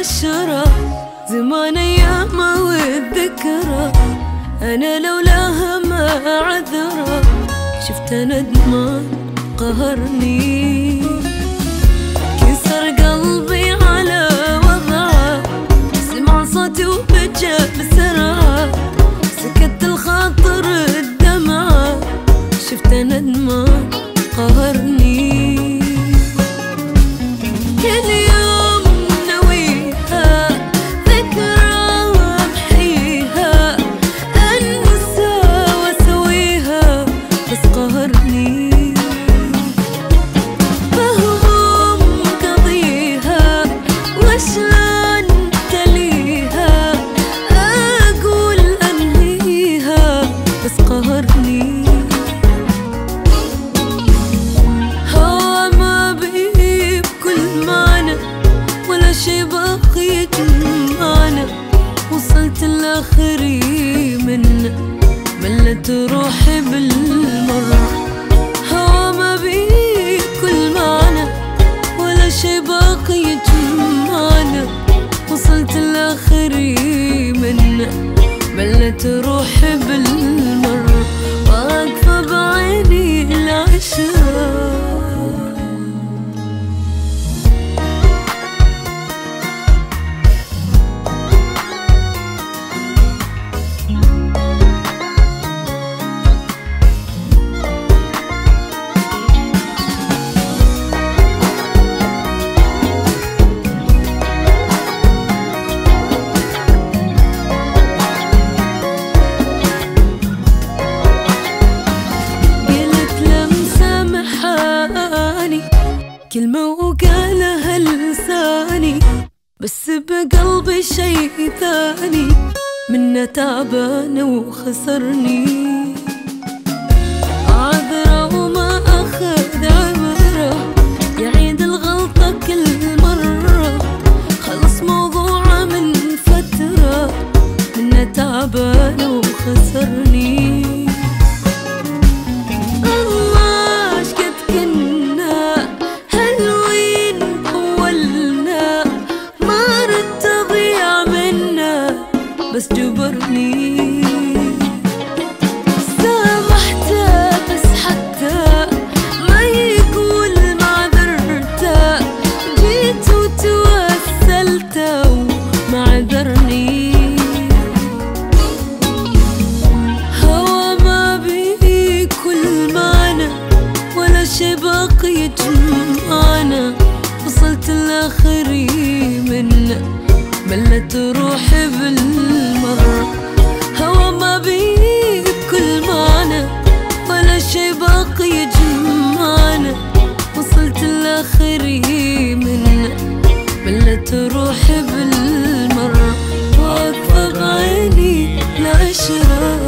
عشرة زمان أيامه والذكرى. أنا لولاها ما عذرة شفت ندمان قهرني. وصلت لاخري منه ملت روحي بالمرة. هوا ما بيه بكل معنى ولا شي باقي كلمة وقالها لساني بس بقلبي شي ثاني. منه تعبان وخسرني. بس جبرني سامحته بس حتى ما يقول معذرته جيت وتوسلت وما عذرني. هوا ما بيه كل معنى ولا شي باقي يجمعنا وصلت لآخري منه ملت روحي بالمرة. هوا ما بيه بكل معنى ولا شي باقي جمعنا وصلت الآخر منا ملت روحي بالمرة. واقفة بعيني العشرة